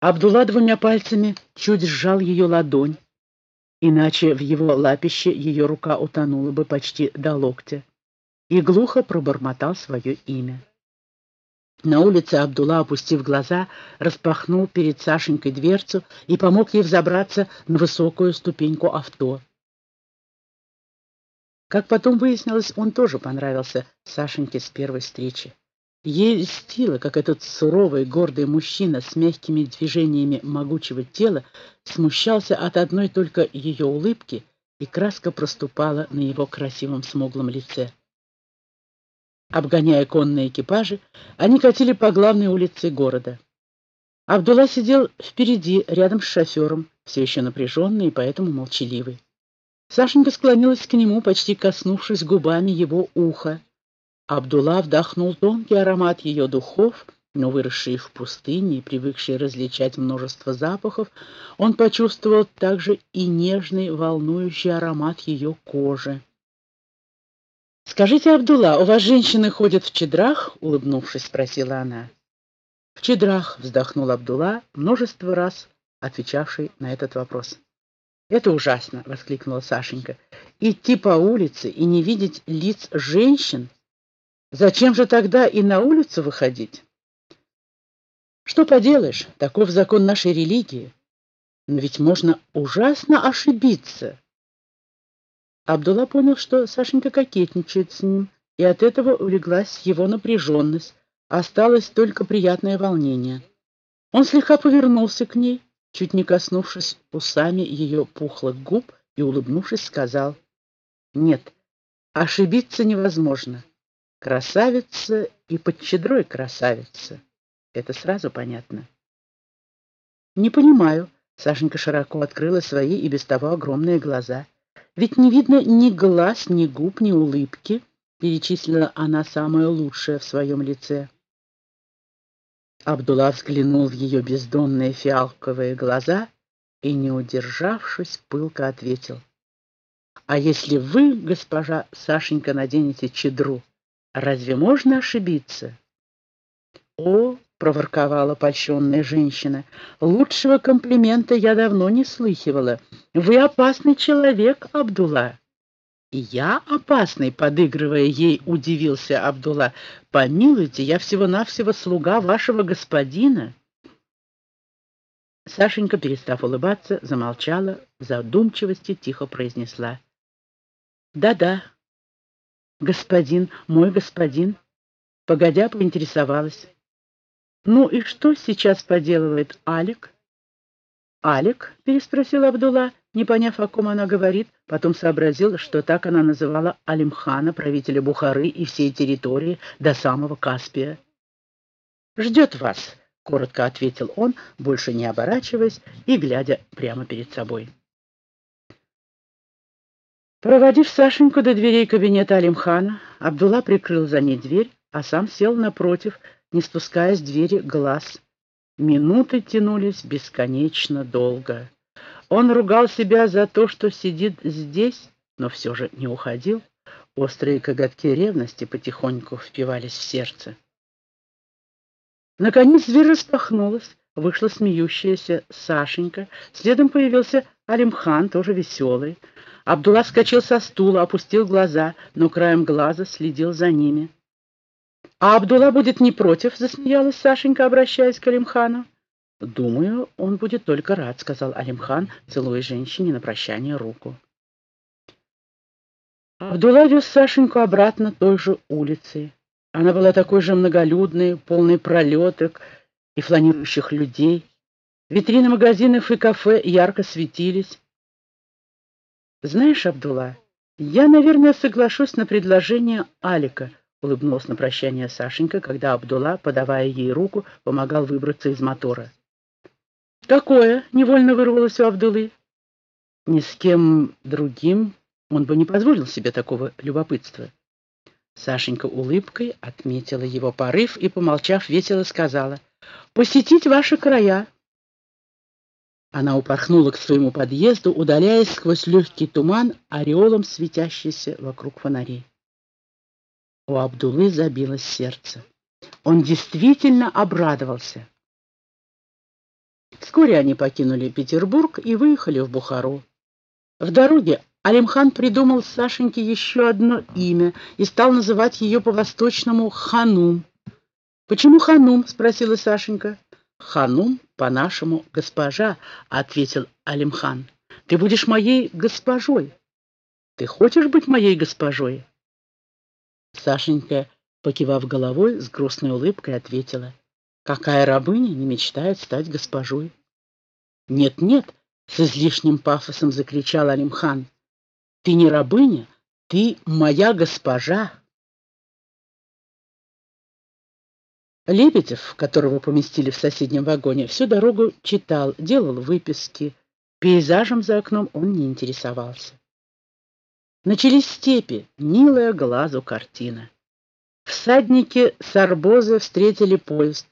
Абдулла двумя пальцами чуть сжал ее ладонь, иначе в его лапище ее рука утонула бы почти до локтя, и глухо пробормотал свое имя. На улице Абдулла, опустив глаза, распахнул перед Сашенькой дверцу и помог ей взобраться на высокую ступеньку авто. Как потом выяснилось, он тоже понравился Сашеньке с первой встречи. Ей льстило, как этот суровый, гордый мужчина с мягкими движениями могучего тела смущался от одной только ее улыбки, и краска проступала на его красивом смуглом лице. Обгоняя конные экипажи, они катили по главной улице города. Абдулла сидел впереди, рядом с шофером, все еще напряженный и поэтому молчаливый. Сашенька склонилась к нему, почти коснувшись губами его уха. Абдулла вдохнул тонкий аромат ее духов, но выросший в пустыне и привыкший различать множество запахов, он почувствовал также и нежный, волнующий аромат ее кожи. «Скажите, Абдулла, у вас женщины ходят в чедрах?» — улыбнувшись, спросила она. «В чедрах», — вздохнул Абдулла, множество раз отвечавший на этот вопрос. «Это ужасно!» — воскликнула Сашенька. «Идти по улице и не видеть лиц женщин? Зачем же тогда и на улицу выходить?» «Что поделаешь, таков закон нашей религии. Но ведь можно ужасно ошибиться». Абдулла понял, что Сашенька кокетничает с ним, и от этого улеглась его напряженность. Осталось только приятное волнение. Он слегка повернулся к ней, чуть не коснувшись усами ее пухлых губ и, улыбнувшись, сказал, «Нет, ошибиться невозможно. Красавица и под красавица. Это сразу понятно». «Не понимаю», — Сашенька широко открыла свои и без того огромные глаза. «Ведь не видно ни глаз, ни губ, ни улыбки», — перечислила она самое лучшее в своем лице. Абдулла взглянул в ее бездонные фиалковые глаза и, не удержавшись, пылко ответил. «А если вы, госпожа Сашенька, наденете чедру, разве можно ошибиться?» «О!» — проворковала польщенная женщина. «Лучшего комплимента я давно не слыхивала. Вы опасный человек, Абдулла». «И я опасный», — подыгрывая ей, удивился Абдулла. «Помилуйте, я всего-навсего слуга вашего господина». Сашенька, перестав улыбаться, замолчала, в задумчивости тихо произнесла. «Да-да, господин, мой господин», погодя поинтересовалась. «Ну и что сейчас поделывает Алик?» «Алик?» — переспросил Абдулла не поняв, о ком она говорит, потом сообразил, что так она называла Алимхана, правителя Бухары и всей территории до самого Каспия. «Ждет вас», — коротко ответил он, больше не оборачиваясь и глядя прямо перед собой. Проводив Сашеньку до дверей кабинета Алимхана, Абдулла прикрыл за ней дверь, а сам сел напротив, не спуская с двери глаз. Минуты тянулись бесконечно долго. Он ругал себя за то, что сидит здесь, но все же не уходил. Острые коготки ревности потихоньку впивались в сердце. Наконец дверь распахнулась, вышла смеющаяся Сашенька, следом появился Алимхан, тоже веселый. Абдулла вскочил со стула, опустил глаза, но краем глаза следил за ними. «А Абдулла будет не против?» — засмеялась Сашенька, обращаясь к Алимхану. «Думаю, он будет только рад», — сказал Алимхан, целуя женщине на прощание руку. Абдулла вез Сашеньку обратно той же улицей. Она была такой же многолюдной, полной пролеток и фланирующих людей. Витрины магазинов и кафе ярко светились. «Знаешь, Абдулла, я, наверное, соглашусь на предложение Алика», — улыбнулась на прощание Сашенька, когда Абдулла, подавая ей руку, помогал выбраться из мотора. «Какое?» — невольно вырвалось у Абдулы. Ни с кем другим он бы не позволил себе такого любопытства. Сашенька улыбкой отметила его порыв и, помолчав, весело сказала, «Посетить ваши края». Она упорхнула к своему подъезду, удаляясь сквозь легкий туман, ореолом светящийся вокруг фонарей. У Абдулы забилось сердце. Он действительно обрадовался. Вскоре они покинули Петербург и выехали в Бухару. В дороге Алимхан придумал Сашеньке еще одно имя и стал называть ее по-восточному Ханум. «Почему Ханум?» — спросила Сашенька. «Ханум, по-нашему, госпожа», — ответил Алимхан. «Ты будешь моей госпожой. Ты хочешь быть моей госпожой?» Сашенька, покивав головой, с грустной улыбкой ответила. «Какая рабыня не мечтает стать госпожой?» «Нет-нет!» — с излишним пафосом закричал Алимхан. «Ты не рабыня, ты моя госпожа!» Лебедев, которого поместили в соседнем вагоне, всю дорогу читал, делал выписки. Пейзажем за окном он не интересовался. Начались степи, милая глазу картина. Всадники с арбоза встретили поезд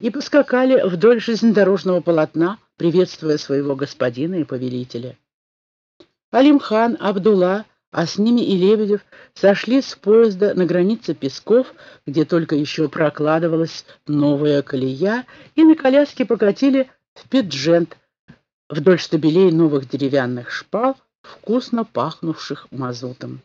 и поскакали вдоль железнодорожного полотна, приветствуя своего господина и повелителя. Алимхан, Абдулла, а с ними и Лебедев сошли с поезда на границе Песков, где только еще прокладывалась новая колея, и на коляске покатили в Пиджент, вдоль штабелей новых деревянных шпал, вкусно пахнувших мазутом.